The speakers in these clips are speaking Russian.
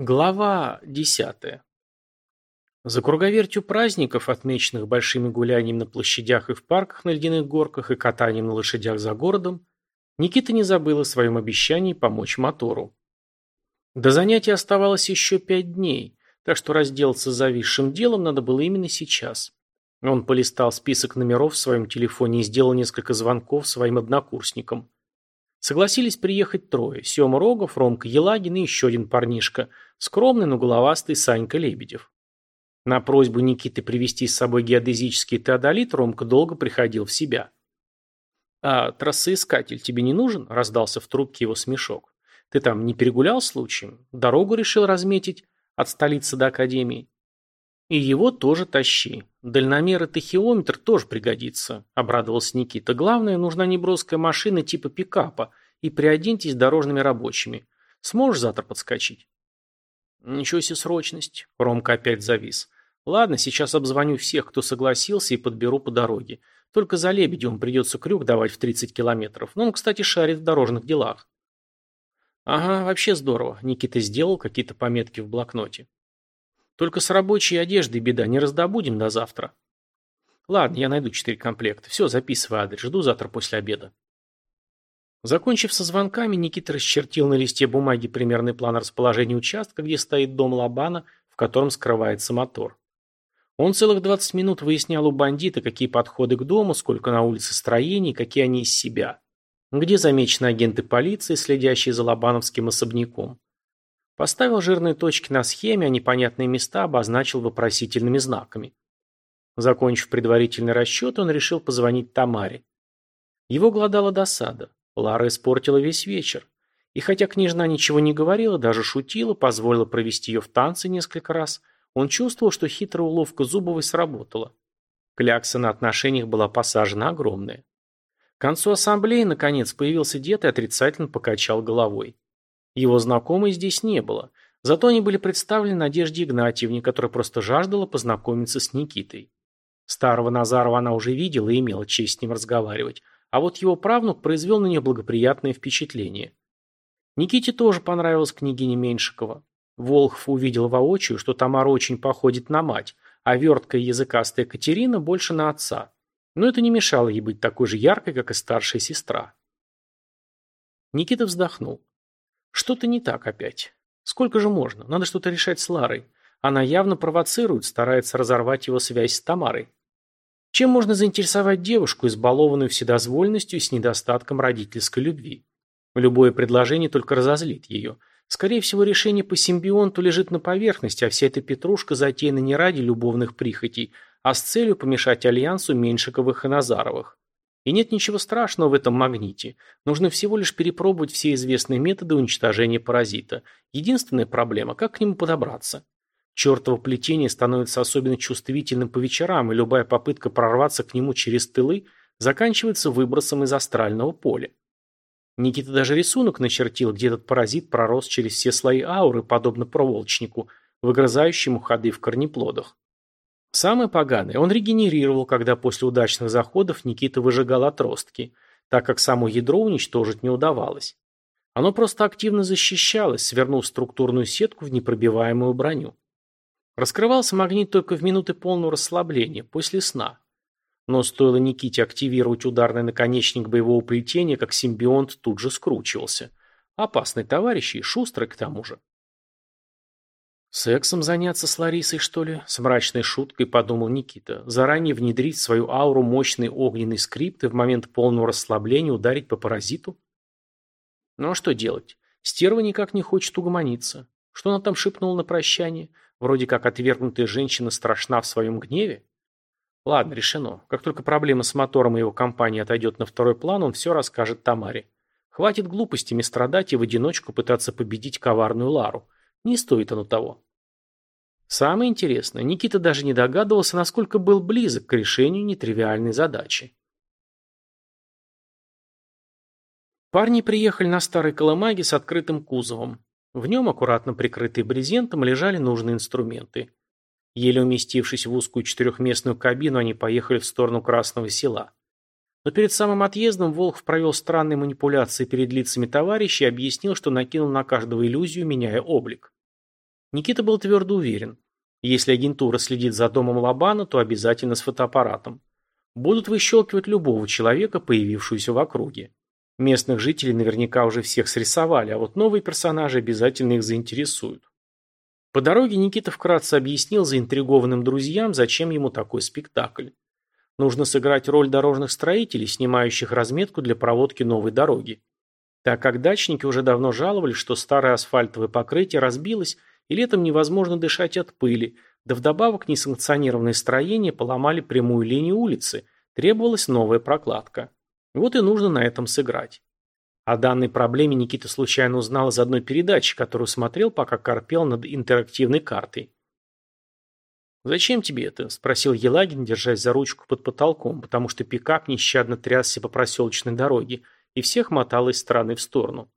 Глава десятая. За круговертью праздников, отмеченных большими гуляниями на площадях и в парках на ледяных горках и катанием на лошадях за городом, Никита не забыл о своем обещании помочь мотору. До занятия оставалось еще пять дней, так что разделаться с зависшим делом надо было именно сейчас. Он полистал список номеров в своем телефоне и сделал несколько звонков своим однокурсникам. Согласились приехать трое – Сема Рогов, Ромка Елагин и еще один парнишка – скромный, но головастый Санька Лебедев. На просьбу Никиты привезти с собой геодезический теодолит Ромка долго приходил в себя. «А трассоискатель тебе не нужен?» – раздался в трубке его смешок. «Ты там не перегулял случаем? Дорогу решил разметить от столицы до академии?» «И его тоже тащи. Дальномер и тахиометр тоже пригодится», – обрадовался Никита. «Главное, нужна неброская машина типа пикапа, и приоденьтесь дорожными рабочими. Сможешь завтра подскочить?» Ничего себе срочность. Ромка опять завис. Ладно, сейчас обзвоню всех, кто согласился, и подберу по дороге. Только за Лебедевым придется крюк давать в 30 километров. Но он, кстати, шарит в дорожных делах. Ага, вообще здорово. Никита сделал какие-то пометки в блокноте. Только с рабочей одеждой беда, не раздобудем до завтра. Ладно, я найду четыре комплекта. Все, записывай адрес, жду завтра после обеда. Закончив со звонками, Никита расчертил на листе бумаги примерный план расположения участка, где стоит дом Лобана, в котором скрывается мотор. Он целых 20 минут выяснял у бандита, какие подходы к дому, сколько на улице строений, какие они из себя. Где замечены агенты полиции, следящие за Лобановским особняком. Поставил жирные точки на схеме, а непонятные места обозначил вопросительными знаками. Закончив предварительный расчет, он решил позвонить Тамаре. Его глодала досада. Лара испортила весь вечер. И хотя княжна ничего не говорила, даже шутила, позволила провести ее в танцы несколько раз, он чувствовал, что хитрая уловка Зубовой сработала. Клякса на отношениях была посажена огромная. К концу ассамблеи, наконец, появился дед и отрицательно покачал головой. Его знакомой здесь не было, зато они были представлены Надежде Игнатьевне, которая просто жаждала познакомиться с Никитой. Старого Назарова она уже видела и имела честь с ним разговаривать, а вот его правнук произвел на нее благоприятное впечатление. Никите тоже понравилась княгиня Меньшикова. Волхов увидел воочию, что Тамара очень походит на мать, а верткая языкастая Катерина больше на отца. Но это не мешало ей быть такой же яркой, как и старшая сестра. Никита вздохнул. Что-то не так опять. Сколько же можно? Надо что-то решать с Ларой. Она явно провоцирует, старается разорвать его связь с Тамарой. Чем можно заинтересовать девушку, избалованную вседозволенностью и с недостатком родительской любви? Любое предложение только разозлит ее. Скорее всего, решение по симбионту лежит на поверхности, а вся эта петрушка затеяна не ради любовных прихотей, а с целью помешать альянсу Меньшиковых и Назаровых. И нет ничего страшного в этом магните. Нужно всего лишь перепробовать все известные методы уничтожения паразита. Единственная проблема – как к нему подобраться. Чертово плетение становится особенно чувствительным по вечерам, и любая попытка прорваться к нему через тылы заканчивается выбросом из астрального поля. Никита даже рисунок начертил, где этот паразит пророс через все слои ауры, подобно проволочнику, выгрызающему ходы в корнеплодах. Самое поганое, он регенерировал, когда после удачных заходов Никита выжигал отростки, так как само ядро уничтожить не удавалось. Оно просто активно защищалось, свернув структурную сетку в непробиваемую броню. Раскрывался магнит только в минуты полного расслабления, после сна. Но стоило Никите активировать ударный наконечник боевого плетения, как симбионт тут же скручивался. Опасный товарищ и шустрый к тому же. «Сексом заняться с Ларисой, что ли?» С мрачной шуткой подумал Никита. Заранее внедрить в свою ауру мощный огненный скрипт и в момент полного расслабления ударить по паразиту? Ну а что делать? Стерва никак не хочет угомониться. Что она там шепнула на прощание? Вроде как отвергнутая женщина страшна в своем гневе? Ладно, решено. Как только проблема с мотором и его компанией отойдет на второй план, он все расскажет Тамаре. Хватит глупостями страдать и в одиночку пытаться победить коварную Лару. Не стоит оно того. Самое интересное, Никита даже не догадывался, насколько был близок к решению нетривиальной задачи. Парни приехали на старой колымаге с открытым кузовом. В нем, аккуратно прикрытые брезентом, лежали нужные инструменты. Еле уместившись в узкую четырехместную кабину, они поехали в сторону Красного села. Но перед самым отъездом Волхов провел странные манипуляции перед лицами товарищей и объяснил, что накинул на каждого иллюзию, меняя облик. Никита был твердо уверен. Если агентура следит за домом Лобана, то обязательно с фотоаппаратом. Будут выщелкивать любого человека, появившегося в округе. Местных жителей наверняка уже всех срисовали, а вот новые персонажи обязательно их заинтересуют. По дороге Никита вкратце объяснил заинтригованным друзьям, зачем ему такой спектакль. Нужно сыграть роль дорожных строителей, снимающих разметку для проводки новой дороги. Так как дачники уже давно жаловались, что старое асфальтовое покрытие разбилось, и летом невозможно дышать от пыли, да вдобавок несанкционированные строения поломали прямую линию улицы, требовалась новая прокладка. Вот и нужно на этом сыграть. О данной проблеме Никита случайно узнал из одной передачи, которую смотрел, пока корпел над интерактивной картой. «Зачем тебе это?» – спросил Елагин, держась за ручку под потолком, потому что пикап нещадно трясся по проселочной дороге, и всех мотал из стороны в сторону.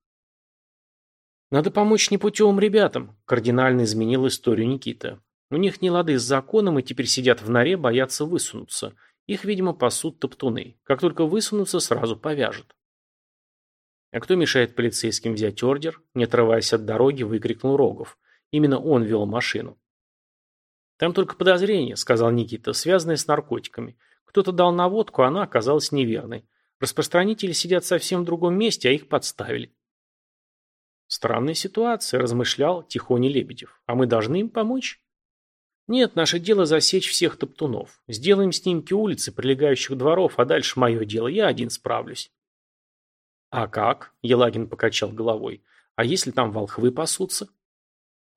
«Надо помочь непутевым ребятам», – кардинально изменил историю Никита. «У них не лады с законом, и теперь сидят в норе, боятся высунуться. Их, видимо, пасут топтуны. Как только высунутся, сразу повяжут». «А кто мешает полицейским взять ордер?» Не отрываясь от дороги, выкрикнул Рогов. Именно он вел машину. «Там только подозрение», — сказал Никита, — «связанное с наркотиками. Кто-то дал наводку, а она оказалась неверной. Распространители сидят совсем в другом месте, а их подставили». «Странная ситуация», — размышлял Тихоня Лебедев. «А мы должны им помочь?» «Нет, наше дело засечь всех топтунов. Сделаем снимки улицы, прилегающих дворов, а дальше мое дело, я один справлюсь». «А как?» – Елагин покачал головой. «А если там волхвы пасутся?»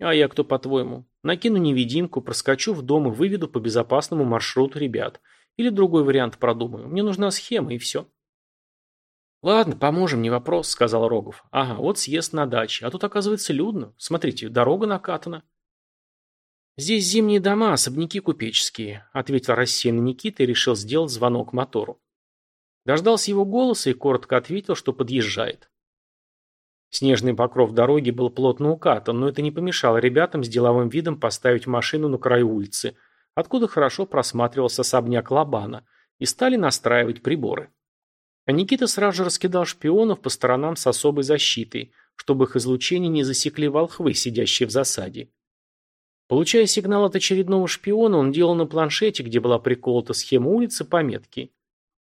«А я кто, по-твоему? Накину невидимку, проскочу в дом и выведу по безопасному маршруту ребят. Или другой вариант продумаю. Мне нужна схема, и все». «Ладно, поможем, не вопрос», – сказал Рогов. «Ага, вот съезд на даче. А тут, оказывается, людно. Смотрите, дорога накатана». «Здесь зимние дома, особняки купеческие», – ответил рассеянный Никита и решил сделать звонок мотору. Дождался его голоса и коротко ответил, что подъезжает. Снежный покров дороги был плотно укатан, но это не помешало ребятам с деловым видом поставить машину на краю улицы, откуда хорошо просматривался особняк Лабана, и стали настраивать приборы. А Никита сразу же раскидал шпионов по сторонам с особой защитой, чтобы их излучение не засекли волхвы, сидящие в засаде. Получая сигнал от очередного шпиона, он делал на планшете, где была приколота схема улицы, пометки.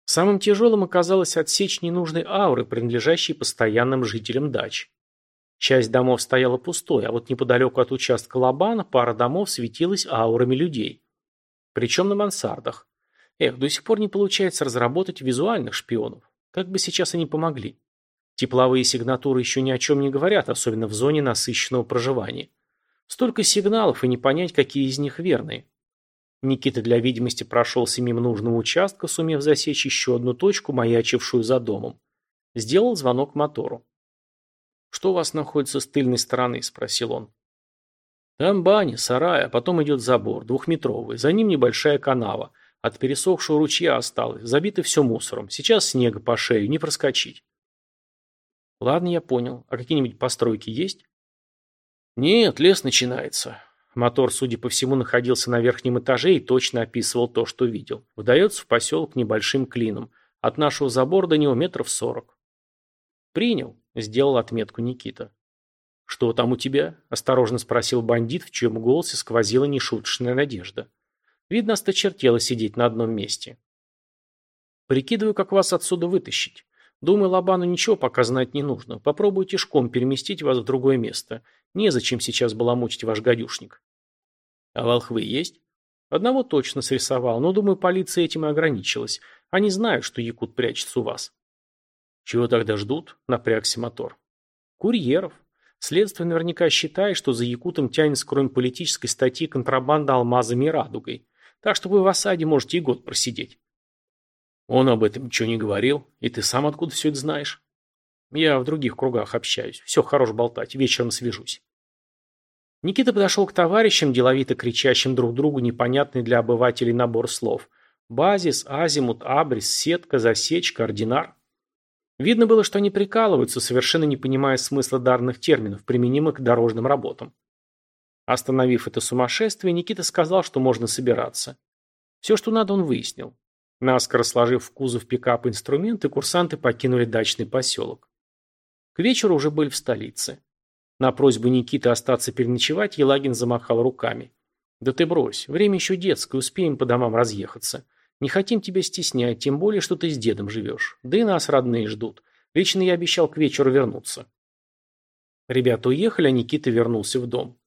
Самым тяжелым оказалось отсечь ненужной ауры, принадлежащей постоянным жителям дач. Часть домов стояла пустой, а вот неподалеку от участка Лобана пара домов светилась аурами людей. Причем на мансардах. Эх, до сих пор не получается разработать визуальных шпионов. Как бы сейчас они помогли. Тепловые сигнатуры еще ни о чем не говорят, особенно в зоне насыщенного проживания. Столько сигналов и не понять, какие из них верные. Никита для видимости прошелся мимо нужного участка, сумев засечь еще одну точку, маячившую за домом. Сделал звонок мотору. «Что у вас находится с тыльной стороны?» – спросил он. «Там баня, сарай, а потом идет забор, двухметровый. За ним небольшая канава. От пересохшего ручья осталось. Забито все мусором. Сейчас снега по шею, не проскочить». «Ладно, я понял. А какие-нибудь постройки есть?» «Нет, лес начинается. Мотор, судя по всему, находился на верхнем этаже и точно описывал то, что видел. Вдается в поселок небольшим клином. От нашего забора до него метров сорок. «Принял», — сделал отметку Никита. «Что там у тебя?» – осторожно спросил бандит, в чьем голосе сквозила нешуточная надежда. Видно, осточертело сидеть на одном месте. «Прикидываю, как вас отсюда вытащить. Думаю, Лобану ничего пока знать не нужно. Попробую тишком переместить вас в другое место. Незачем сейчас баламутить ваш гадюшник. А волхвы есть? Одного точно срисовал, но, думаю, полиция этим и ограничилась. Они знают, что Якут прячется у вас. Чего тогда ждут? Напрягся мотор. Курьеров. Следствие наверняка считает, что за Якутом тянется, кроме политической статьи, контрабанда алмазами и радугой. Так что вы в осаде можете и год просидеть. Он об этом ничего не говорил. И ты сам откуда все это знаешь? Я в других кругах общаюсь. Все, хорош болтать. Вечером свяжусь. Никита подошел к товарищам, деловито кричащим друг другу непонятный для обывателей набор слов. Базис, азимут, абрис, сетка, засечка, ординар. Видно было, что они прикалываются, совершенно не понимая смысла данных терминов, применимых к дорожным работам. Остановив это сумасшествие, Никита сказал, что можно собираться. Все, что надо, он выяснил. Наскоро сложив в кузов пикап инструменты, курсанты покинули дачный поселок. К вечеру уже были в столице. На просьбу Никиты остаться переночевать Елагин замахал руками. «Да ты брось, время еще детское, успеем по домам разъехаться. Не хотим тебя стеснять, тем более, что ты с дедом живешь. Да и нас родные ждут. Лично я обещал к вечеру вернуться». Ребята уехали, а Никита вернулся в дом.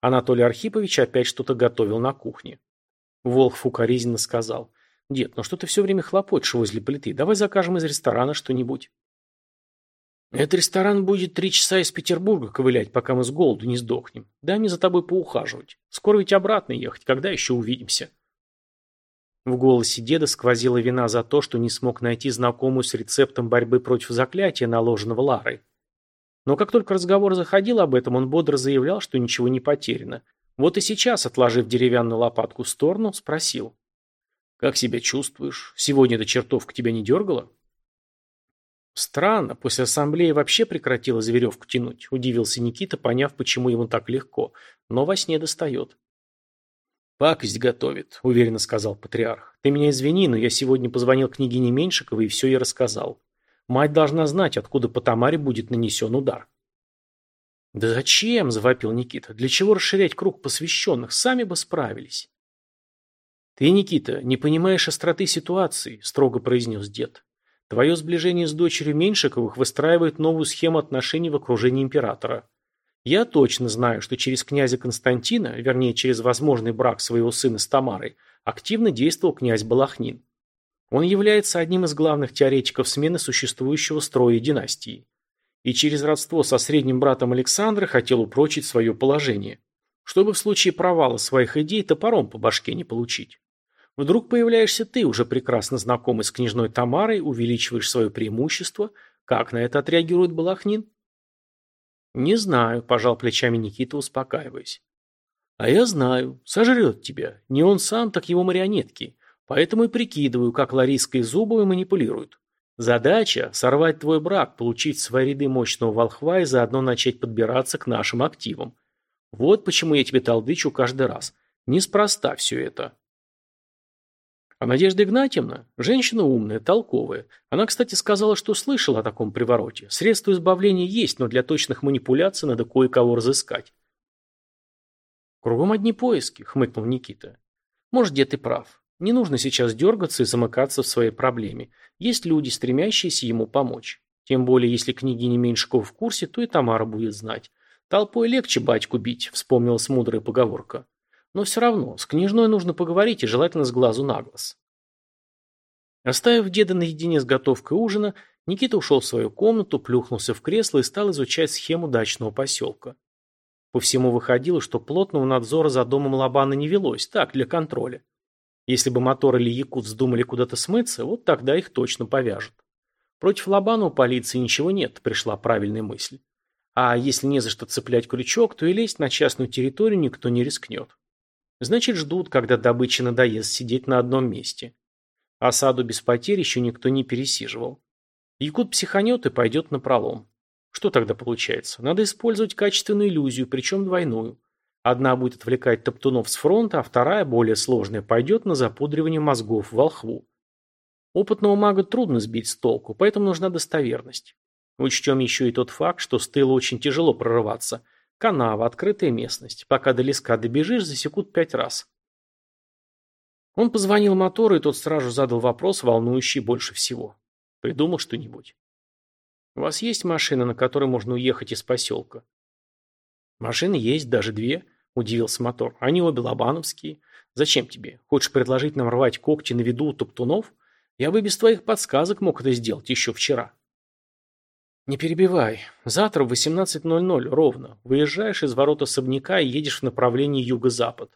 Анатолий Архипович опять что-то готовил на кухне. Волхв укоризненно сказал. «Дед, ну что ты все время хлопочешь возле плиты? Давай закажем из ресторана что-нибудь». Этот ресторан будет три часа из Петербурга ковылять, пока мы с голоду не сдохнем. Дай мне за тобой поухаживать. Скоро ведь обратно ехать, когда еще увидимся?» В голосе деда сквозила вина за то, что не смог найти знакомую с рецептом борьбы против заклятия, наложенного Ларой. Но как только разговор заходил об этом, он бодро заявлял, что ничего не потеряно. Вот и сейчас, отложив деревянную лопатку в сторону, спросил. «Как себя чувствуешь? Сегодня эта чертовка тебя не дергала?» Странно, после ассамблеи вообще прекратилась веревку тянуть, удивился Никита, поняв, почему ему так легко, но во сне достает. «Пакость готовит», — уверенно сказал патриарх. «Ты меня извини, но я сегодня позвонил княгине Меньшиковой и все ей рассказал. Мать должна знать, откуда по Тамаре будет нанесен удар». «Да зачем?» – завопил Никита. «Для чего расширять круг посвященных? Сами бы справились». «Ты, Никита, не понимаешь остроты ситуации», – строго произнес дед. Твое сближение с дочерью Меньшиковых выстраивает новую схему отношений в окружении императора. Я точно знаю, что через князя Константина, вернее, через возможный брак своего сына с Тамарой, активно действовал князь Балахнин. Он является одним из главных теоретиков смены существующего строя династии. И через родство со средним братом Александра хотел упрочить свое положение, чтобы в случае провала своих идей топором по башке не получить. Вдруг появляешься ты, уже прекрасно знакомый с княжной Тамарой, увеличиваешь свое преимущество. Как на это отреагирует Балахнин? Не знаю, пожал плечами Никита, успокаиваясь. А я знаю, сожрет тебя. Не он сам, так его марионетки. Поэтому и прикидываю, как Лариска и Зубовы манипулируют. Задача – сорвать твой брак, получить свои ряды мощного волхва и заодно начать подбираться к нашим активам. Вот почему я тебе толдычу каждый раз. Неспроста все это. А Надежда Игнатьевна – женщина умная, толковая. Она, кстати, сказала, что слышала о таком привороте. Средства избавления есть, но для точных манипуляций надо кое-кого разыскать. «Кругом одни поиски», – хмыкнул Никита. «Может, дед и прав. Не нужно сейчас дергаться и замыкаться в своей проблеме. Есть люди, стремящиеся ему помочь. Тем более, если княгиня Меньшикова в курсе, то и Тамара будет знать. Толпой легче батьку бить», – вспомнилась мудрая поговорка. Но все равно, с княжной нужно поговорить и желательно с глазу на глаз. Оставив деда наедине с готовкой ужина, Никита ушел в свою комнату, плюхнулся в кресло и стал изучать схему дачного поселка. По всему выходило, что плотного надзора за домом Лобана не велось, так, для контроля. Если бы Мотор или Якут вздумали куда-то смыться, вот тогда их точно повяжут. Против Лобана у полиции ничего нет, пришла правильная мысль. А если не за что цеплять крючок, то и лезть на частную территорию никто не рискнет. Значит, ждут, когда добыча надоест сидеть на одном месте. Осаду без потерь еще никто не пересиживал. Якут психанет и пойдет на пролом. Что тогда получается? Надо использовать качественную иллюзию, причем двойную. Одна будет отвлекать топтунов с фронта, а вторая, более сложная, пойдет на запудривание мозгов волхву. Опытного мага трудно сбить с толку, поэтому нужна достоверность. Учтем еще и тот факт, что с тыла очень тяжело прорываться – Канава, открытая местность. Пока до леска добежишь, засекут пять раз. Он позвонил мотору, и тот сразу задал вопрос, волнующий больше всего. Придумал что-нибудь? У вас есть машина, на которой можно уехать из поселка? Машины есть, даже две, удивился мотор. Они обе лобановские. Зачем тебе? Хочешь предложить нам рвать когти на виду у топтунов? Я бы без твоих подсказок мог это сделать еще вчера. «Не перебивай. Завтра в 18.00 ровно. Выезжаешь из ворот особняка и едешь в направлении юго-запад.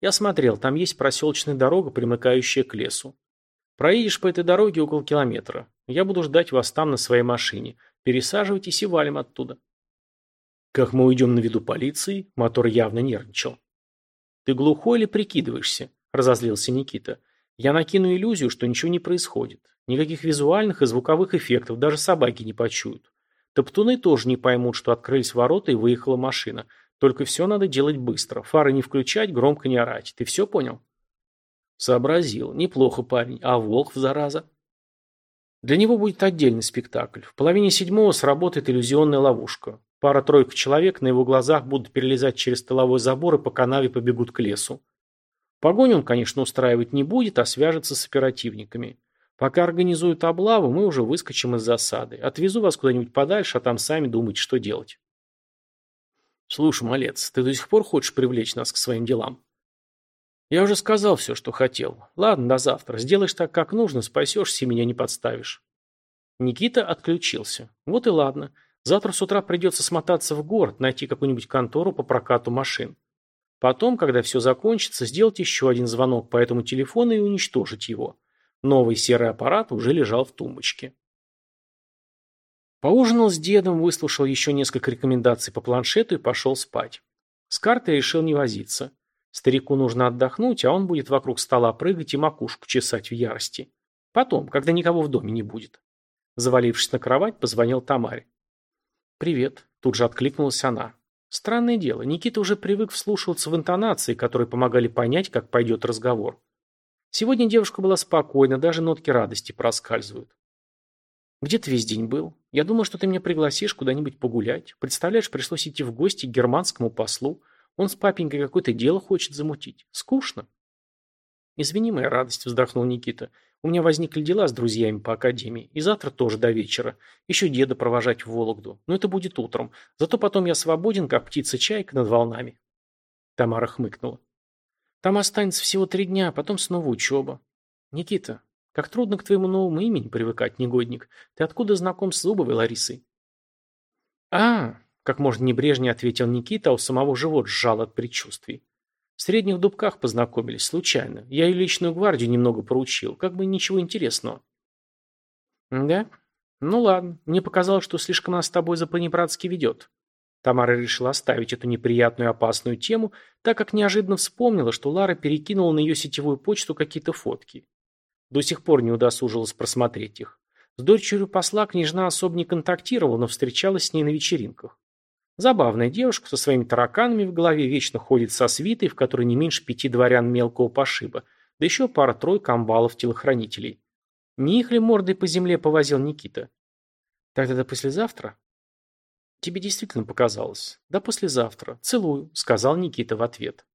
Я смотрел, там есть проселочная дорога, примыкающая к лесу. Проедешь по этой дороге около километра. Я буду ждать вас там на своей машине. Пересаживайтесь и валим оттуда». «Как мы уйдем на виду полиции?» Мотор явно нервничал. «Ты глухой или прикидываешься?» – разозлился Никита. «Я накину иллюзию, что ничего не происходит. Никаких визуальных и звуковых эффектов даже собаки не почуют. Топтуны тоже не поймут, что открылись ворота и выехала машина. Только все надо делать быстро. Фары не включать, громко не орать. Ты все понял? Сообразил. Неплохо, парень. А Волхв, зараза? Для него будет отдельный спектакль. В половине седьмого сработает иллюзионная ловушка. Пара-тройка человек на его глазах будут перелезать через тыловой забор и по канаве побегут к лесу. Погоню он, конечно, устраивать не будет, а свяжется с оперативниками. Пока организуют облаву, мы уже выскочим из засады. Отвезу вас куда-нибудь подальше, а там сами думайте, что делать. Слушай, малец, ты до сих пор хочешь привлечь нас к своим делам? Я уже сказал все, что хотел. Ладно, до завтра. Сделаешь так, как нужно, спасешься и меня не подставишь. Никита отключился. Вот и ладно. Завтра с утра придется смотаться в город, найти какую-нибудь контору по прокату машин. Потом, когда все закончится, сделать еще один звонок по этому телефону и уничтожить его. Новый серый аппарат уже лежал в тумбочке. Поужинал с дедом, выслушал еще несколько рекомендаций по планшету и пошел спать. С картой решил не возиться. Старику нужно отдохнуть, а он будет вокруг стола прыгать и макушку чесать в ярости. Потом, когда никого в доме не будет. Завалившись на кровать, позвонил Тамаре. «Привет», – тут же откликнулась она. Странное дело, Никита уже привык вслушиваться в интонации, которые помогали понять, как пойдет разговор. Сегодня девушка была спокойна, даже нотки радости проскальзывают. «Где ты весь день был? Я думал, что ты меня пригласишь куда-нибудь погулять. Представляешь, пришлось идти в гости к германскому послу. Он с папенькой какое-то дело хочет замутить. Скучно». «Извини, моя радость», – вздохнул Никита. У меня возникли дела с друзьями по академии. И завтра тоже до вечера. Еще деда провожать в Вологду. Но это будет утром. Зато потом я свободен, как птица-чайка над волнами. Тамара хмыкнула. Там останется всего три дня, а потом снова учеба. Никита, как трудно к твоему новому имени привыкать, негодник. Ты откуда знаком с Зубовой Ларисой? А, как можно небрежнее ответил Никита, а у самого живот сжал от предчувствий. В средних дубках познакомились, случайно. Я ее личную гвардию немного поручил, как бы ничего интересного. Да? Ну ладно, мне показалось, что слишком она с тобой за понебратски ведет. Тамара решила оставить эту неприятную и опасную тему, так как неожиданно вспомнила, что Лара перекинула на ее сетевую почту какие-то фотки. До сих пор не удосужилась просмотреть их. С дочерью посла княжна особо не контактировала, но встречалась с ней на вечеринках. Забавная девушка со своими тараканами в голове вечно ходит со свитой, в которой не меньше пяти дворян мелкого пошиба, да еще пара-тройка амбалов-телохранителей. Не их ли мордой по земле повозил Никита? Тогда до послезавтра? Тебе действительно показалось. Да послезавтра. Целую, сказал Никита в ответ.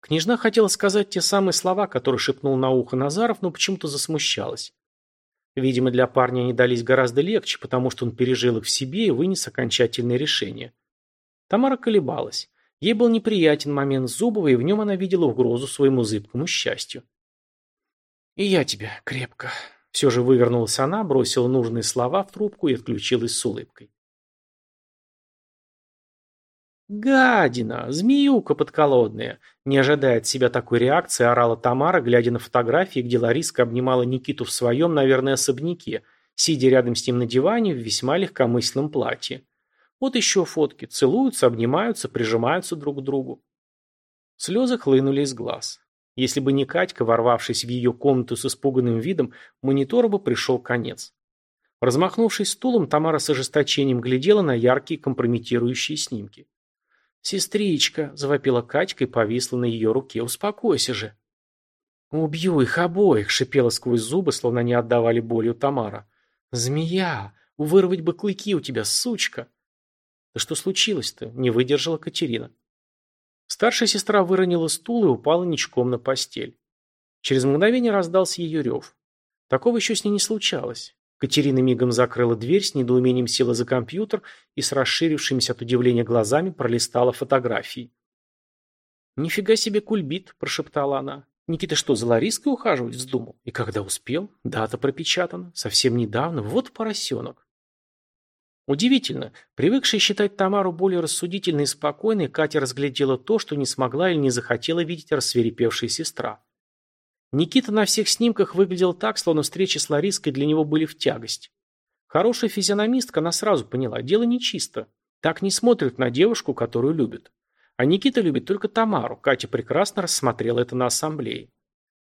Княжна хотела сказать те самые слова, которые шепнул на ухо Назаров, но почему-то засмущалась. Видимо, для парня они дались гораздо легче, потому что он пережил их в себе и вынес окончательное решение. Тамара колебалась. Ей был неприятен момент Зубова, и в нем она видела угрозу своему зыбкому счастью. «И я тебя крепко». Все же вывернулась она, бросила нужные слова в трубку и отключилась с улыбкой. «Гадина! Змеюка подколодная!» Не ожидая от себя такой реакции, орала Тамара, глядя на фотографии, где Лариска обнимала Никиту в своем, наверное, особняке, сидя рядом с ним на диване в весьма легкомысленном платье. Вот еще фотки. Целуются, обнимаются, прижимаются друг к другу. Слезы хлынули из глаз. Если бы не Катька, ворвавшись в ее комнату с испуганным видом, монитору бы пришел конец. Размахнувшись стулом, Тамара с ожесточением глядела на яркие компрометирующие снимки. «Сестричка!» – завопила Катька и повисла на ее руке. «Успокойся же!» «Убью их обоих!» – шипела сквозь зубы, словно не отдавали болью Тамара. «Змея! Вырвать бы клыки у тебя, сучка!» «Да что случилось-то?» – не выдержала Катерина. Старшая сестра выронила стул и упала ничком на постель. Через мгновение раздался ее рев. Такого еще с ней не случалось. Катерина мигом закрыла дверь, с недоумением села за компьютер и с расширившимися от удивления глазами пролистала фотографии. «Нифига себе кульбит», – прошептала она. «Никита что, за Лариской ухаживать вздумал? И когда успел? Дата пропечатана. Совсем недавно. Вот поросенок». Удивительно. Привыкшая считать Тамару более рассудительной и спокойной, Катя разглядела то, что не смогла или не захотела видеть рассверепевшая сестра. Никита на всех снимках выглядел так, словно встречи с Лариской для него были в тягость. Хорошая физиономистка, она сразу поняла, дело нечисто. Так не смотрят на девушку, которую любят. А Никита любит только Тамару. Катя прекрасно рассмотрела это на ассамблее.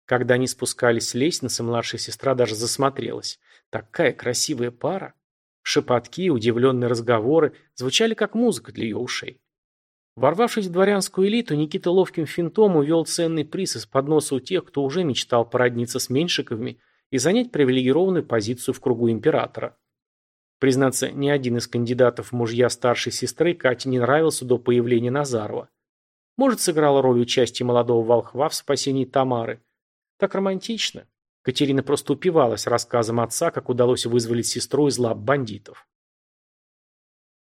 Когда они спускались с лестницы, младшая сестра даже засмотрелась. Такая красивая пара. Шепотки, удивленные разговоры звучали как музыка для ее ушей. Ворвавшись в дворянскую элиту, Никита ловким финтом увел ценный приз из подноса у тех, кто уже мечтал породниться с Меньшиковыми и занять привилегированную позицию в кругу императора. Признаться, ни один из кандидатов мужья старшей сестры Кате не нравился до появления Назарова. Может, сыграла роль участия молодого волхва в спасении Тамары. Так романтично. Катерина просто упивалась рассказом отца, как удалось вызволить сестру из лап бандитов.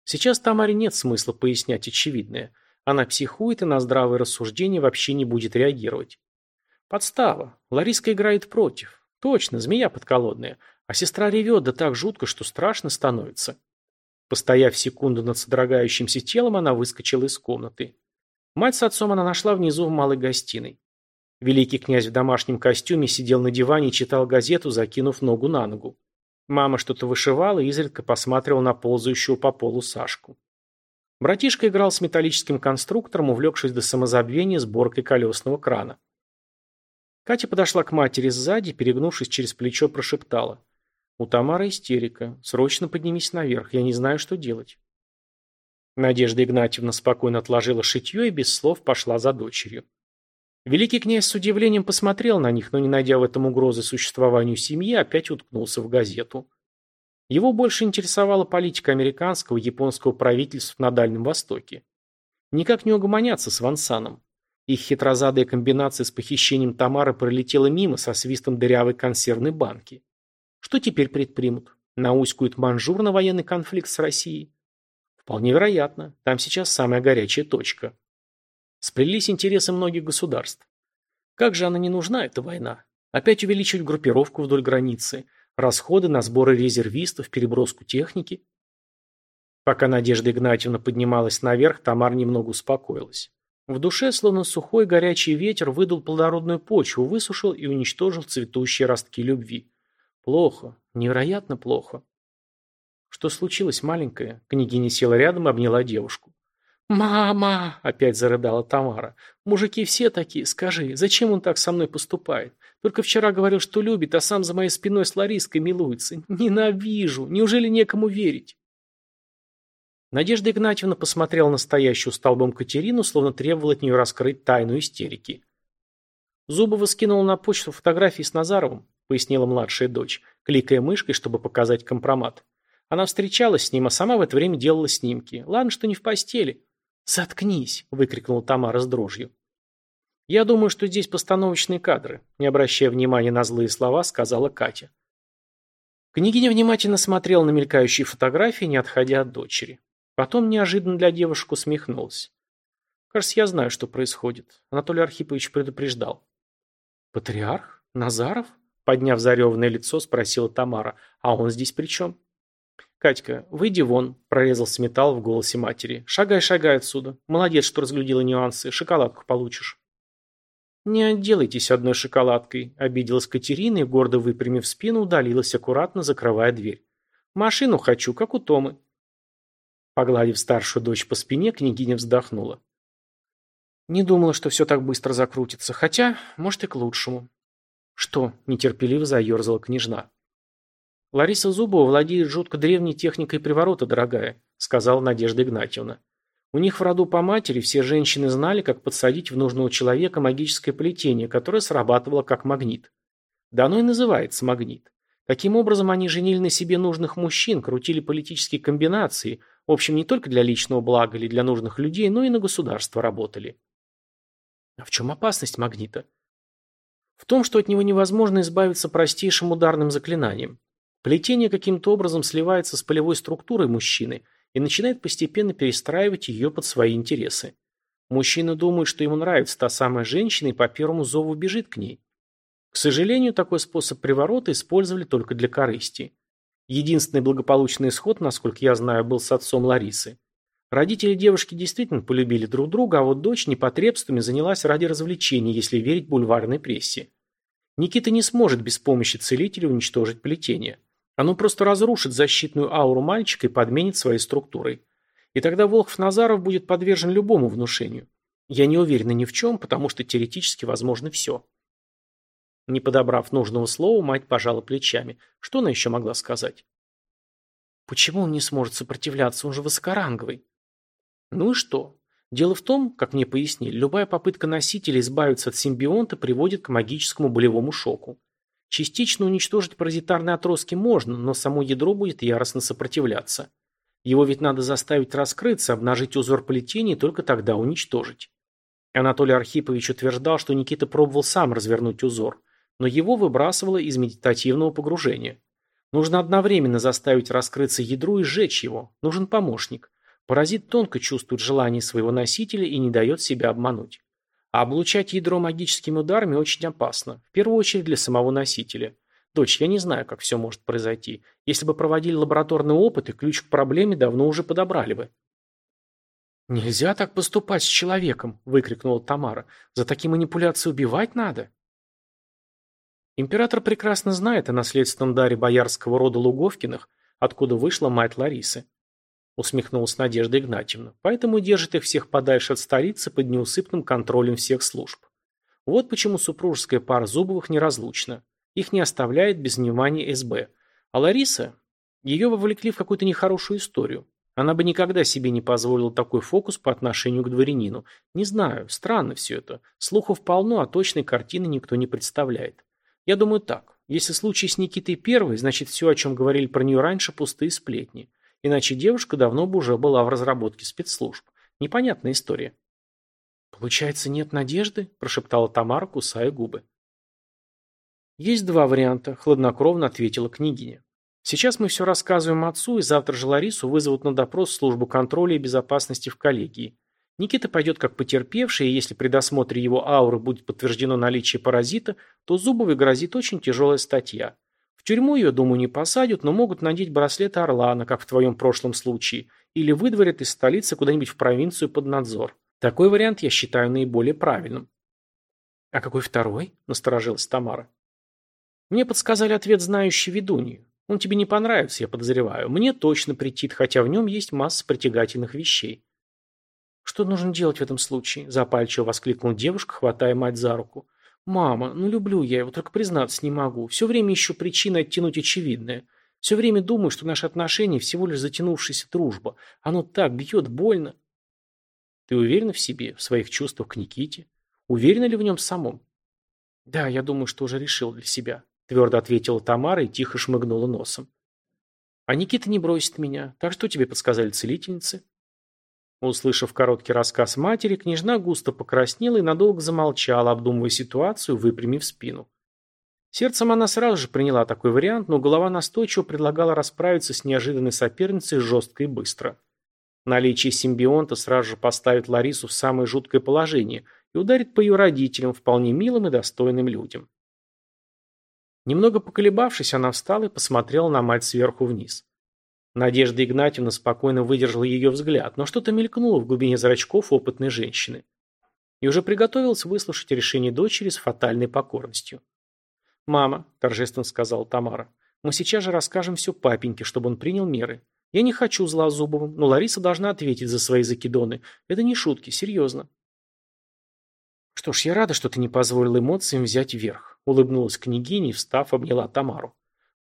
Сейчас Тамаре нет смысла пояснять очевидное. Она психует и на здравые рассуждения вообще не будет реагировать. Подстава. Лариска играет против. Точно, змея подколодная. А сестра ревет, да так жутко, что страшно становится. Постояв секунду над содрогающимся телом, она выскочила из комнаты. Мать с отцом она нашла внизу в малой гостиной. Великий князь в домашнем костюме сидел на диване и читал газету, закинув ногу на ногу. Мама что-то вышивала и изредка посматривала на ползающего по полу Сашку. Братишка играл с металлическим конструктором, увлекшись до самозабвения сборкой колесного крана. Катя подошла к матери сзади, перегнувшись через плечо, прошептала. «У Тамары истерика. Срочно поднимись наверх. Я не знаю, что делать». Надежда Игнатьевна спокойно отложила шитье и без слов пошла за дочерью. Великий князь с удивлением посмотрел на них, но, не найдя в этом угрозы существованию семьи, опять уткнулся в газету. Его больше интересовала политика американского и японского правительств на Дальнем Востоке. Никак не угомоняться с Вансаном. Их хитрозадая комбинация с похищением Тамары пролетела мимо со свистом дырявой консервной банки. Что теперь предпримут? Науськует Манжур на военный конфликт с Россией? Вполне вероятно. Там сейчас самая горячая точка. Сплелись интересы многих государств. Как же она не нужна, эта война? Опять увеличивать группировку вдоль границы, расходы на сборы резервистов, переброску техники? Пока Надежда Игнатьевна поднималась наверх, Тамар немного успокоилась. В душе, словно сухой горячий ветер, выдул плодородную почву, высушил и уничтожил цветущие ростки любви. Плохо, невероятно плохо. Что случилось, маленькая? Княгиня села рядом и обняла девушку. «Мама!» – опять зарыдала Тамара. «Мужики все такие, скажи, зачем он так со мной поступает? Только вчера говорил, что любит, а сам за моей спиной с Лариской милуется. Ненавижу! Неужели некому верить?» Надежда Игнатьевна посмотрела на стоящую столбом Катерину, словно требовала от нее раскрыть тайну истерики. Зубова скинула на почту фотографии с Назаровым, пояснила младшая дочь, кликая мышкой, чтобы показать компромат. Она встречалась с ним, а сама в это время делала снимки. Ладно, что не в постели. «Заткнись!» – выкрикнула Тамара с дрожью. «Я думаю, что здесь постановочные кадры», – не обращая внимания на злые слова, сказала Катя. Княгиня внимательно смотрела на мелькающие фотографии, не отходя от дочери. Потом неожиданно для девушек усмехнулась. «Кажется, я знаю, что происходит. Анатолий Архипович предупреждал». «Патриарх? Назаров?» Подняв зареванное лицо, спросила Тамара. «А он здесь при чем?» «Катька, выйди вон», – прорезался металл в голосе матери. «Шагай, шагай отсюда. Молодец, что разглядела нюансы. Шоколадку получишь». «Не отделайтесь одной шоколадкой», – обиделась Катерина и, гордо выпрямив спину, удалилась, аккуратно закрывая дверь. «Машину хочу, как у Томы». Погладив старшую дочь по спине, княгиня вздохнула. «Не думала, что все так быстро закрутится, хотя, может, и к лучшему». «Что?» – нетерпеливо заерзала княжна. «Лариса Зубова владеет жутко древней техникой приворота, дорогая», сказала Надежда Игнатьевна. «У них в роду по матери все женщины знали, как подсадить в нужного человека магическое плетение, которое срабатывало как магнит. Да оно и называется магнит. Таким образом, они женили на себе нужных мужчин, крутили политические комбинации, в общем, не только для личного блага или для нужных людей, но и на государство работали. А в чем опасность магнита? В том, что от него невозможно избавиться простейшим ударным заклинанием. Плетение каким-то образом сливается с полевой структурой мужчины и начинает постепенно перестраивать ее под свои интересы. Мужчина думает, что ему нравится та самая женщина и по первому зову бежит к ней. К сожалению, такой способ приворота использовали только для корысти. Единственный благополучный исход, насколько я знаю, был с отцом Ларисы. Родители девушки действительно полюбили друг друга, а вот дочь непотребствами занялась ради развлечений, если верить бульварной прессе. Никита не сможет без помощи целителя уничтожить плетение. Оно просто разрушит защитную ауру мальчика и подменит своей структурой. И тогда Волхов-Назаров будет подвержен любому внушению. Я не уверена ни в чем, потому что теоретически возможно все. Не подобрав нужного слова, мать пожала плечами. Что она еще могла сказать? Почему он не сможет сопротивляться? Он же высокоранговый. Ну и что? Дело в том, как мне пояснили, любая попытка носителя избавиться от симбионта приводит к магическому болевому шоку. Частично уничтожить паразитарные отростки можно, но само ядро будет яростно сопротивляться. Его ведь надо заставить раскрыться, обнажить узор плетения и только тогда уничтожить. Анатолий Архипович утверждал, что Никита пробовал сам развернуть узор, но его выбрасывало из медитативного погружения. Нужно одновременно заставить раскрыться ядру и сжечь его. Нужен помощник. Паразит тонко чувствует желание своего носителя и не дает себя обмануть. А облучать ядро магическими ударами очень опасно. В первую очередь для самого носителя. Дочь, я не знаю, как все может произойти. Если бы проводили лабораторные опыты, ключ к проблеме давно уже подобрали бы. «Нельзя так поступать с человеком!» – выкрикнула Тамара. «За такие манипуляции убивать надо!» Император прекрасно знает о наследственном даре боярского рода Луговкиных, откуда вышла мать Ларисы усмехнулась Надежда Игнатьевна. Поэтому держит их всех подальше от столицы под неусыпным контролем всех служб. Вот почему супружеская пара Зубовых неразлучна. Их не оставляет без внимания СБ. А Лариса? Ее вовлекли в какую-то нехорошую историю. Она бы никогда себе не позволила такой фокус по отношению к дворянину. Не знаю, странно все это. Слухов полно, а точной картины никто не представляет. Я думаю так. Если случай с Никитой первый, значит все, о чем говорили про нее раньше, пустые сплетни. Иначе девушка давно бы уже была в разработке спецслужб. Непонятная история. «Получается, нет надежды?» – прошептала Тамара, кусая губы. «Есть два варианта», – хладнокровно ответила княгиня. «Сейчас мы все рассказываем отцу, и завтра же Ларису вызовут на допрос службу контроля и безопасности в коллегии. Никита пойдет как потерпевший, и если при досмотре его ауры будет подтверждено наличие паразита, то Зубовой грозит очень тяжелая статья тюрьму ее, думаю, не посадят, но могут надеть браслет Орлана, как в твоем прошлом случае, или выдворят из столицы куда-нибудь в провинцию под надзор. Такой вариант я считаю наиболее правильным. «А какой второй?» – насторожилась Тамара. «Мне подсказали ответ знающий ведуньи. Он тебе не понравится, я подозреваю. Мне точно претит, хотя в нем есть масса притягательных вещей». «Что нужно делать в этом случае?» – запальчиво воскликнула девушка, хватая мать за руку. «Мама, ну люблю я его, только признаться не могу. Все время ищу причины оттянуть очевидное. Все время думаю, что наши отношения всего лишь затянувшаяся дружба. Оно так бьет больно». «Ты уверена в себе, в своих чувствах к Никите? Уверена ли в нем самом?» «Да, я думаю, что уже решил для себя», – твердо ответила Тамара и тихо шмыгнула носом. «А Никита не бросит меня. Так что тебе подсказали целительницы?» Услышав короткий рассказ матери, княжна густо покраснела и надолго замолчала, обдумывая ситуацию, выпрямив спину. Сердцем она сразу же приняла такой вариант, но голова настойчиво предлагала расправиться с неожиданной соперницей жестко и быстро. Наличие симбионта сразу же поставит Ларису в самое жуткое положение и ударит по ее родителям, вполне милым и достойным людям. Немного поколебавшись, она встала и посмотрела на мать сверху вниз. Надежда Игнатьевна спокойно выдержала ее взгляд, но что-то мелькнуло в глубине зрачков опытной женщины. И уже приготовилась выслушать решение дочери с фатальной покорностью. «Мама», – торжественно сказала Тамара, – «мы сейчас же расскажем все папеньке, чтобы он принял меры. Я не хочу зла Зубовым, но Лариса должна ответить за свои закидоны. Это не шутки, серьезно». «Что ж, я рада, что ты не позволил эмоциям взять верх», – улыбнулась княгиня и, встав, обняла Тамару.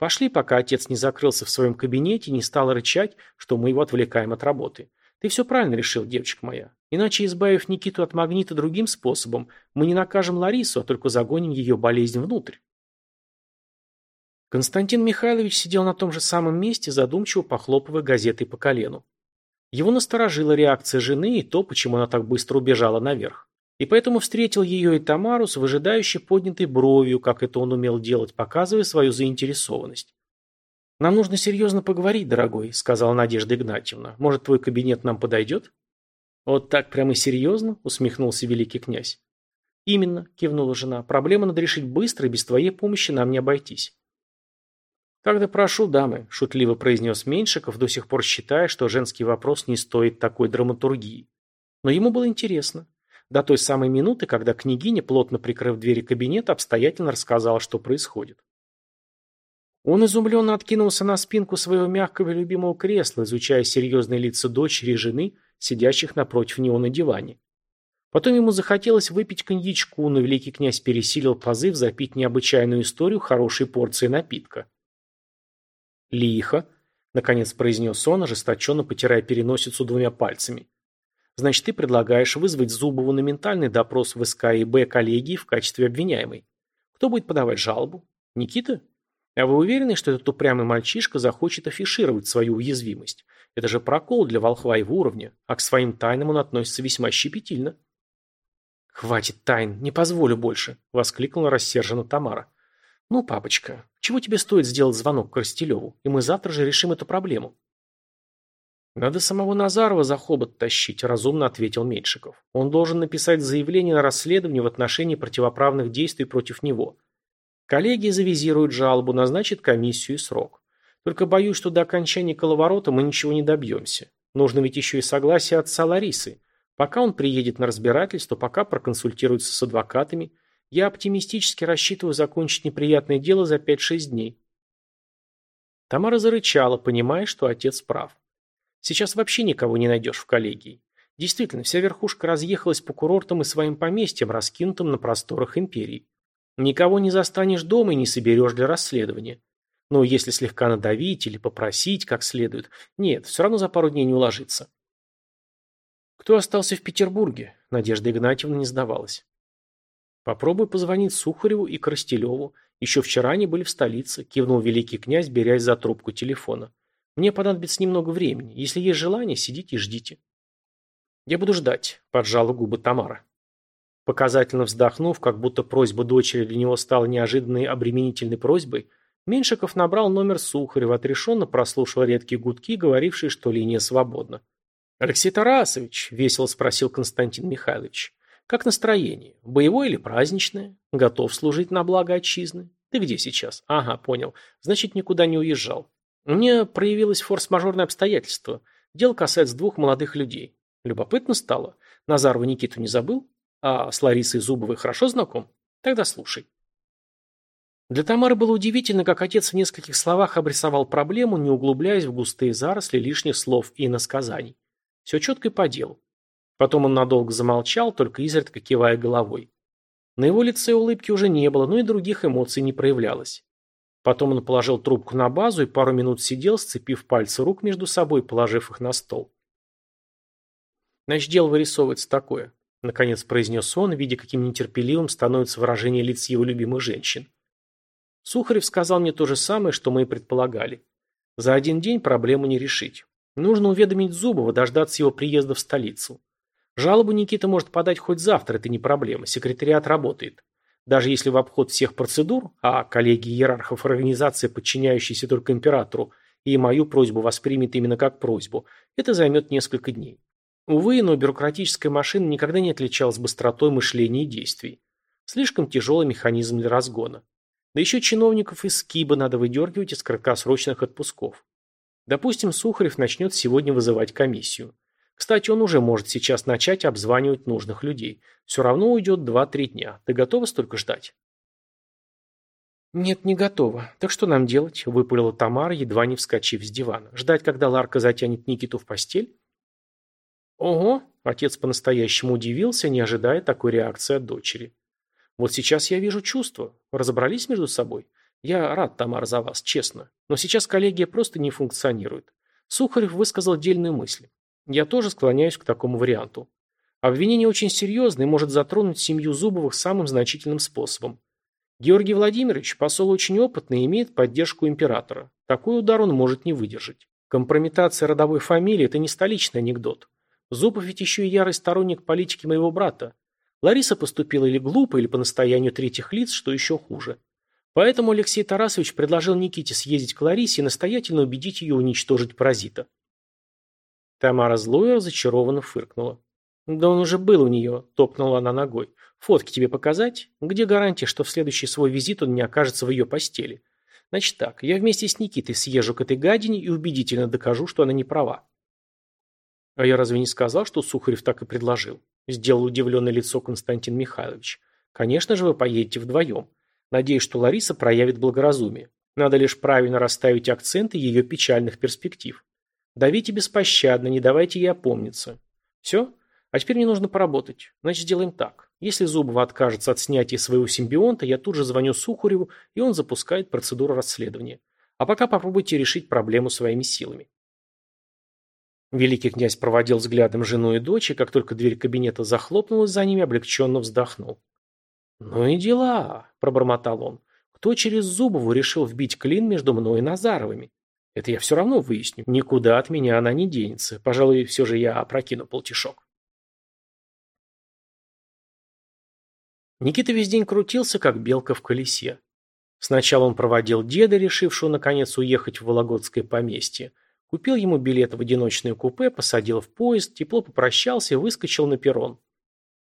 Пошли, пока отец не закрылся в своем кабинете и не стал рычать, что мы его отвлекаем от работы. Ты все правильно решил, девочка моя. Иначе, избавив Никиту от магнита другим способом, мы не накажем Ларису, а только загоним ее болезнь внутрь. Константин Михайлович сидел на том же самом месте, задумчиво похлопывая газетой по колену. Его насторожила реакция жены и то, почему она так быстро убежала наверх и поэтому встретил ее и Тамару с выжидающей поднятой бровью, как это он умел делать, показывая свою заинтересованность. «Нам нужно серьезно поговорить, дорогой», — сказала Надежда Игнатьевна. «Может, твой кабинет нам подойдет?» «Вот так прямо серьезно?» — усмехнулся великий князь. «Именно», — кивнула жена. «Проблему надо решить быстро, и без твоей помощи нам не обойтись». «Тогда прошу, дамы», — шутливо произнес Меньшиков, до сих пор считая, что женский вопрос не стоит такой драматургии. Но ему было интересно. До той самой минуты, когда княгиня, плотно прикрыв двери кабинета, обстоятельно рассказала, что происходит. Он изумленно откинулся на спинку своего мягкого и любимого кресла, изучая серьезные лица дочери и жены, сидящих напротив него на диване. Потом ему захотелось выпить коньячку, но великий князь пересилил позыв запить необычайную историю хорошей порции напитка. «Лихо», — наконец произнес он, ожесточенно потирая переносицу двумя пальцами. Значит, ты предлагаешь вызвать Зубову на ментальный допрос в СК и Б коллегии в качестве обвиняемой. Кто будет подавать жалобу? Никита? А вы уверены, что этот упрямый мальчишка захочет афишировать свою уязвимость? Это же прокол для волхва его уровня, а к своим тайнам он относится весьма щепетильно. «Хватит тайн, не позволю больше», — воскликнула рассерженно Тамара. «Ну, папочка, чего тебе стоит сделать звонок Коростелеву, и мы завтра же решим эту проблему?» «Надо самого Назарова за хобот тащить», – разумно ответил Меньшиков. «Он должен написать заявление на расследование в отношении противоправных действий против него. Коллеги завизируют жалобу, назначат комиссию и срок. Только боюсь, что до окончания коловорота мы ничего не добьемся. Нужно ведь еще и согласие отца Ларисы. Пока он приедет на разбирательство, пока проконсультируется с адвокатами, я оптимистически рассчитываю закончить неприятное дело за 5-6 дней». Тамара зарычала, понимая, что отец прав. Сейчас вообще никого не найдешь в коллегии. Действительно, вся верхушка разъехалась по курортам и своим поместьям, раскинутым на просторах империи. Никого не застанешь дома и не соберешь для расследования. Но если слегка надавить или попросить как следует, нет, все равно за пару дней не уложится. Кто остался в Петербурге? Надежда Игнатьевна не сдавалась. Попробуй позвонить Сухареву и Коростелеву. Еще вчера они были в столице, кивнул великий князь, берясь за трубку телефона. Мне понадобится немного времени. Если есть желание, сидите и ждите. Я буду ждать, поджала губы Тамара. Показательно вздохнув, как будто просьба дочери для него стала неожиданной обременительной просьбой, Меньшиков набрал номер Сухарева, отрешенно прослушал редкие гудки, говорившие, что линия свободна. «Алексей Тарасович», — весело спросил Константин Михайлович, — «как настроение? Боевое или праздничное? Готов служить на благо отчизны? Ты где сейчас? Ага, понял. Значит, никуда не уезжал. У меня проявилось форс-мажорное обстоятельство. Дело касается двух молодых людей. Любопытно стало. Назарова Никиту не забыл? А с Ларисой Зубовой хорошо знаком? Тогда слушай. Для Тамары было удивительно, как отец в нескольких словах обрисовал проблему, не углубляясь в густые заросли лишних слов и иносказаний. Все четко и по делу. Потом он надолго замолчал, только изредка кивая головой. На его лице улыбки уже не было, но и других эмоций не проявлялось. Потом он положил трубку на базу и пару минут сидел, сцепив пальцы рук между собой, положив их на стол. «Значит, дело вырисовывается такое», — наконец произнес он, видя, каким нетерпеливым становится выражение лиц его любимых женщин. Сухарев сказал мне то же самое, что мы и предполагали. За один день проблему не решить. Нужно уведомить Зубова, дождаться его приезда в столицу. Жалобу Никита может подать хоть завтра, это не проблема, секретариат работает. Даже если в обход всех процедур, а коллеги иерархов организации, подчиняющиеся только императору, и мою просьбу воспримет именно как просьбу, это займет несколько дней. Увы, но бюрократическая машина никогда не отличалась быстротой мышления и действий. Слишком тяжелый механизм для разгона. Да еще чиновников из СКИБа надо выдергивать из краткосрочных отпусков. Допустим, Сухарев начнет сегодня вызывать комиссию. Кстати, он уже может сейчас начать обзванивать нужных людей. Все равно уйдет 2-3 дня. Ты готова столько ждать? «Нет, не готова. Так что нам делать?» – выпалила Тамара, едва не вскочив с дивана. «Ждать, когда Ларка затянет Никиту в постель?» «Ого!» – отец по-настоящему удивился, не ожидая такой реакции от дочери. «Вот сейчас я вижу чувства. Разобрались между собой? Я рад, Тамара, за вас, честно. Но сейчас коллегия просто не функционирует. Сухарев высказал дельную мысль. Я тоже склоняюсь к такому варианту. Обвинение очень серьезное и может затронуть семью Зубовых самым значительным способом. Георгий Владимирович, посол очень опытный и имеет поддержку императора. Такой удар он может не выдержать. Компрометация родовой фамилии – это не столичный анекдот. Зубов ведь еще и ярый сторонник политики моего брата. Лариса поступила или глупо, или по настоянию третьих лиц, что еще хуже. Поэтому Алексей Тарасович предложил Никите съездить к Ларисе и настоятельно убедить ее уничтожить паразита. Тамара злой разочарованно фыркнула. «Да он уже был у нее», – топнула она ногой. «Фотки тебе показать? Где гарантия, что в следующий свой визит он не окажется в ее постели? Значит так, я вместе с Никитой съезжу к этой гадине и убедительно докажу, что она не права». «А я разве не сказал, что Сухарев так и предложил?» – сделал удивленное лицо Константин Михайлович. «Конечно же вы поедете вдвоем. Надеюсь, что Лариса проявит благоразумие. Надо лишь правильно расставить акценты ее печальных перспектив. Давите беспощадно, не давайте ей опомниться. Все? А теперь мне нужно поработать. Значит, сделаем так. Если Зубова откажется от снятия своего симбионта, я тут же звоню Сухареву, и он запускает процедуру расследования. А пока попробуйте решить проблему своими силами. Великий князь проводил взглядом жену и дочь, и как только дверь кабинета захлопнулась за ними, облегченно вздохнул. «Ну и дела», – пробормотал он. Кто через Зубову решил вбить клин между мной и Назаровыми? Это я все равно выясню. Никуда от меня она не денется. Пожалуй, все же я опрокину полтишок. Никита весь день крутился, как белка в колесе. Сначала он проводил деда, решившего наконец уехать в Вологодское поместье. Купил ему билет в одиночное купе, посадил в поезд, тепло попрощался и выскочил на перрон.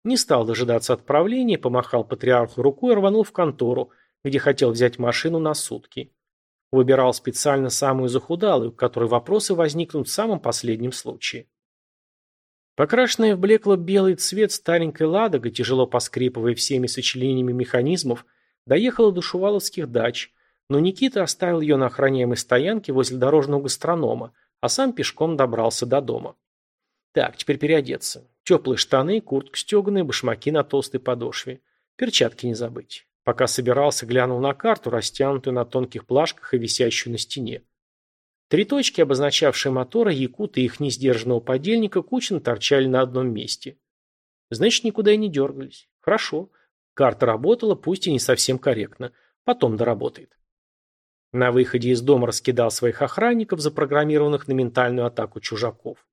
Не стал дожидаться отправления, помахал патриарху рукой и рванул в контору, где хотел взять машину на сутки. Выбирал специально самую захудалую, в которой вопросы возникнут в самом последнем случае. Покрашенная в блекло-белый цвет старенькая «Ладога», тяжело поскрипывая всеми сочленениями механизмов, доехала до Шуваловских дач, но Никита оставил ее на охраняемой стоянке возле дорожного гастронома, а сам пешком добрался до дома. Так, теперь переодеться. Теплые штаны, куртка стеганая, башмаки на толстой подошве. Перчатки не забыть. Пока собирался, глянул на карту, растянутую на тонких плашках и висящую на стене. Три точки, обозначавшие моторы, якута и их несдержанного подельника, кучно торчали на одном месте. Значит, никуда и не дергались. Хорошо. Карта работала, пусть и не совсем корректно. Потом доработает. На выходе из дома раскидал своих охранников, запрограммированных на ментальную атаку чужаков.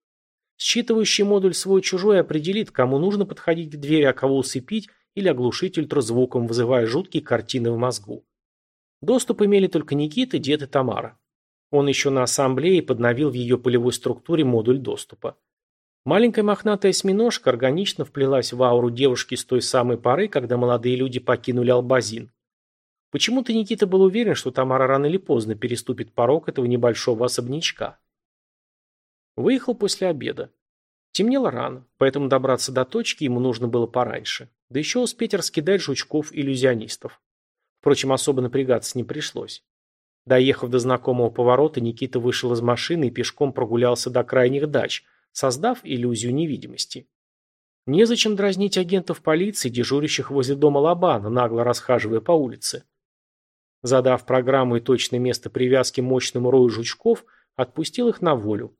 Считывающий модуль свой-чужой определит, кому нужно подходить к двери, а кого усыпить или оглушить ультразвуком, вызывая жуткие картины в мозгу. Доступ имели только Никита, дед и Тамара. Он еще на ассамблее подновил в ее полевой структуре модуль доступа. Маленькая мохнатая осьминожка органично вплелась в ауру девушки с той самой поры, когда молодые люди покинули Албазин. Почему-то Никита был уверен, что Тамара рано или поздно переступит порог этого небольшого особнячка. Выехал после обеда. Темнело рано, поэтому добраться до точки ему нужно было пораньше. Да еще успеть раскидать жучков-иллюзионистов. Впрочем, особо напрягаться не пришлось. Доехав до знакомого поворота, Никита вышел из машины и пешком прогулялся до крайних дач, создав иллюзию невидимости. Незачем дразнить агентов полиции, дежурящих возле дома Лобана, нагло расхаживая по улице. Задав программу и точное место привязки мощному рою жучков, отпустил их на волю.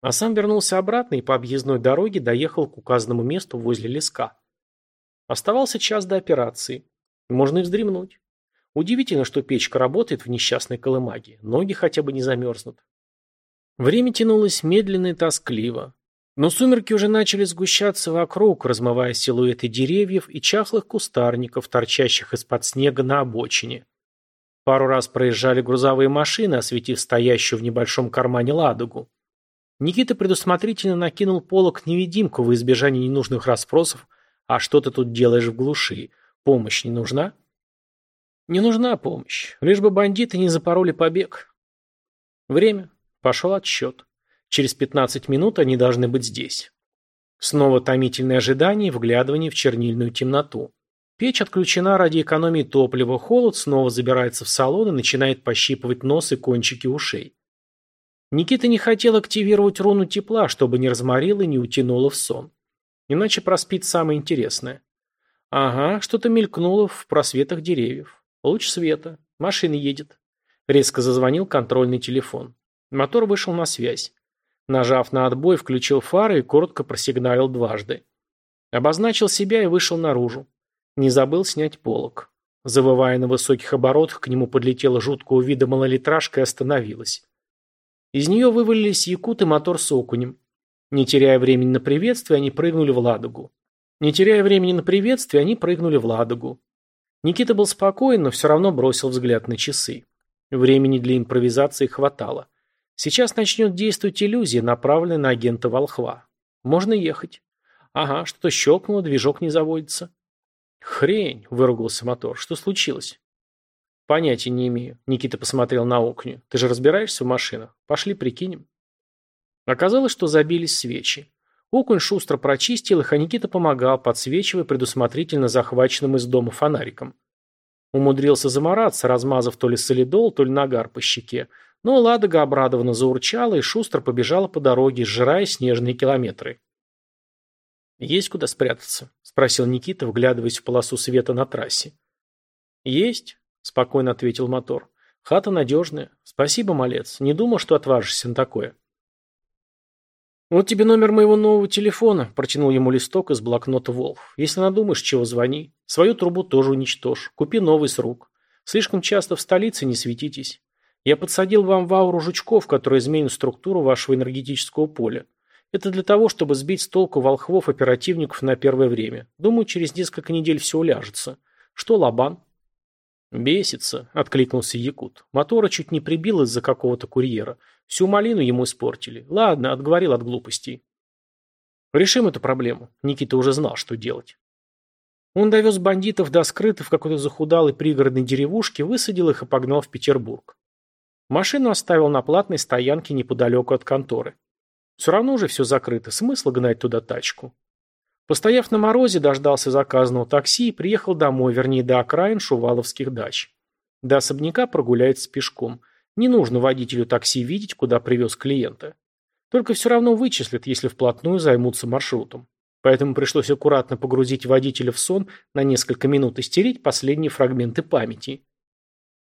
А сам вернулся обратно и по объездной дороге доехал к указанному месту возле леска. Оставался час до операции. Можно и вздремнуть. Удивительно, что печка работает в несчастной колымаге. Ноги хотя бы не замерзнут. Время тянулось медленно и тоскливо. Но сумерки уже начали сгущаться вокруг, размывая силуэты деревьев и чахлых кустарников, торчащих из-под снега на обочине. Пару раз проезжали грузовые машины, осветив стоящую в небольшом кармане ладугу. Никита предусмотрительно накинул полок невидимку в избежание ненужных расспросов «А что ты тут делаешь в глуши? Помощь не нужна?» «Не нужна помощь. Лишь бы бандиты не запороли побег». Время. Пошел отсчет. Через 15 минут они должны быть здесь. Снова томительное ожидание и вглядывание в чернильную темноту. Печь отключена ради экономии топлива, холод снова забирается в салон и начинает пощипывать нос и кончики ушей. Никита не хотел активировать руну тепла, чтобы не разморило и не утянуло в сон. Иначе проспит самое интересное. Ага, что-то мелькнуло в просветах деревьев. Луч света. Машина едет. Резко зазвонил контрольный телефон. Мотор вышел на связь. Нажав на отбой, включил фары и коротко просигналил дважды. Обозначил себя и вышел наружу. Не забыл снять полог. Завывая на высоких оборотах, к нему подлетела жуткого вида малолитражка и остановилась. Из нее вывалились якут и мотор с окунем. Не теряя времени на приветствие, они прыгнули в Ладогу. Не теряя времени на приветствие, они прыгнули в Ладогу. Никита был спокоен, но все равно бросил взгляд на часы. Времени для импровизации хватало. Сейчас начнет действовать иллюзия, направленная на агента Волхва. Можно ехать. Ага, что-то щелкнуло, движок не заводится. Хрень, выругался мотор. Что случилось? Понятия не имею. Никита посмотрел на окню. Ты же разбираешься в машинах? Пошли прикинем. Оказалось, что забились свечи. Окунь шустро прочистил их, а Никита помогал, подсвечивая предусмотрительно захваченным из дома фонариком. Умудрился замораться, размазав то ли солидол, то ли нагар по щеке. Но Ладога обрадованно заурчала и шустро побежала по дороге, сжирая снежные километры. «Есть куда спрятаться?» – спросил Никита, вглядываясь в полосу света на трассе. «Есть», – спокойно ответил мотор. «Хата надежная. Спасибо, малец. Не думал, что отважишься на такое». «Вот тебе номер моего нового телефона», – протянул ему листок из блокнота Волф. «Если надумаешь, чего звони. Свою трубу тоже уничтожь. Купи новый с рук. Слишком часто в столице не светитесь. Я подсадил вам в ауру жучков, которые изменят структуру вашего энергетического поля. Это для того, чтобы сбить с толку волхвов-оперативников на первое время. Думаю, через несколько недель все уляжется. Что, Лабан? Бесится, откликнулся Якут. Мотора чуть не прибил из-за какого-то курьера. Всю малину ему испортили. Ладно, отговорил от глупостей. Решим эту проблему. Никита уже знал, что делать. Он довез бандитов до скрытой в какой-то захудалой пригородной деревушке, высадил их и погнал в Петербург. Машину оставил на платной стоянке неподалеку от конторы. Все равно уже все закрыто, смысла гнать туда тачку. Постояв на морозе, дождался заказанного такси и приехал домой, вернее, до окраин шуваловских дач. До особняка прогуляется пешком. Не нужно водителю такси видеть, куда привез клиента. Только все равно вычислят, если вплотную займутся маршрутом. Поэтому пришлось аккуратно погрузить водителя в сон на несколько минут и стереть последние фрагменты памяти.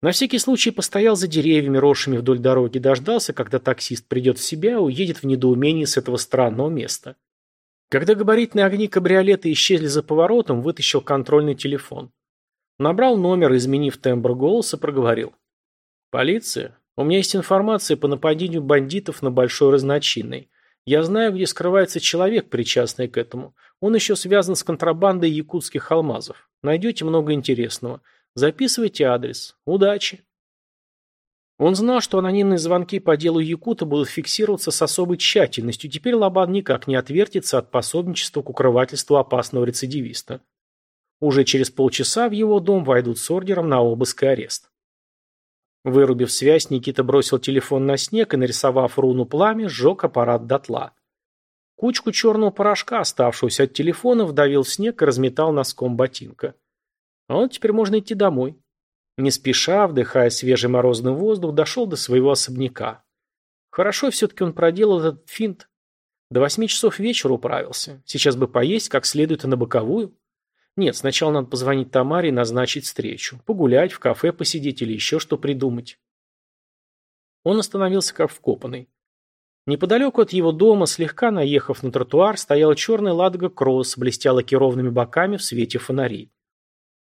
На всякий случай постоял за деревьями, росшими вдоль дороги, дождался, когда таксист придет в себя и уедет в недоумении с этого странного места. Когда габаритные огни кабриолета исчезли за поворотом, вытащил контрольный телефон. Набрал номер, изменив тембр голоса, проговорил. «Полиция, у меня есть информация по нападению бандитов на Большой Разночинной. Я знаю, где скрывается человек, причастный к этому. Он еще связан с контрабандой якутских алмазов. Найдете много интересного. Записывайте адрес. Удачи. Он знал, что анонимные звонки по делу Якута будут фиксироваться с особой тщательностью, теперь Лобан никак не отвертится от пособничества к укрывательству опасного рецидивиста. Уже через полчаса в его дом войдут с ордером на обыск и арест. Вырубив связь, Никита бросил телефон на снег и, нарисовав руну пламя, сжег аппарат дотла. Кучку черного порошка, оставшуюся от телефона, вдавил снег и разметал носком ботинка. А вот теперь можно идти домой. Не спеша, вдыхая свежий морозный воздух, дошел до своего особняка. Хорошо все-таки он проделал этот финт. До восьми часов вечера управился. Сейчас бы поесть как следует и на боковую. Нет, сначала надо позвонить Тамаре и назначить встречу. Погулять, в кафе посидеть или еще что придумать. Он остановился как вкопанный. Неподалеку от его дома, слегка наехав на тротуар, стояла черная ладога кросс, блестя лакированными боками в свете фонарей.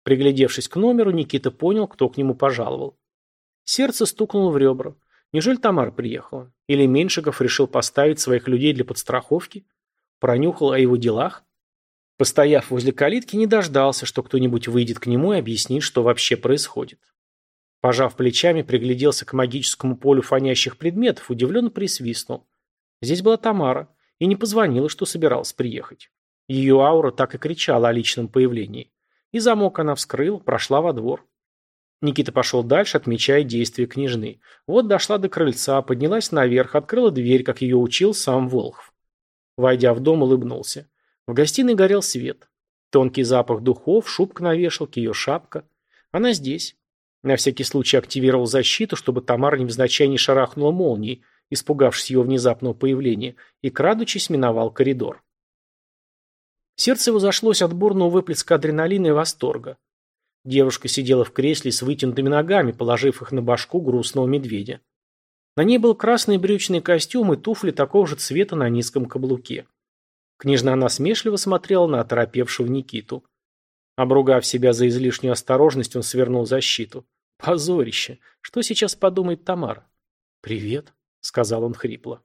Приглядевшись к номеру, Никита понял, кто к нему пожаловал. Сердце стукнуло в ребра. Неужели Тамара приехала? Или Меньшиков решил поставить своих людей для подстраховки? Пронюхал о его делах? Постояв возле калитки, не дождался, что кто-нибудь выйдет к нему и объяснит, что вообще происходит. Пожав плечами, пригляделся к магическому полю фонящих предметов, удивленно присвистнул. Здесь была Тамара, и не позвонила, что собиралась приехать. Ее аура так и кричала о личном появлении. И замок она вскрыла, прошла во двор. Никита пошел дальше, отмечая действия княжны. Вот дошла до крыльца, поднялась наверх, открыла дверь, как ее учил сам Волхв. Войдя в дом, улыбнулся. В гостиной горел свет. Тонкий запах духов, шубка на вешалке, ее шапка. Она здесь. На всякий случай активировал защиту, чтобы Тамара невзначай не шарахнула молнией, испугавшись его внезапного появления, и, крадучись, миновал коридор. Сердце его зашлось от бурного выплеска адреналина и восторга. Девушка сидела в кресле с вытянутыми ногами, положив их на башку грустного медведя. На ней был красный брючный костюм и туфли такого же цвета на низком каблуке. Княжна насмешливо смотрела на оторопевшего Никиту. Обругав себя за излишнюю осторожность, он свернул защиту. Позорище! Что сейчас подумает Тамара? «Привет», — сказал он хрипло.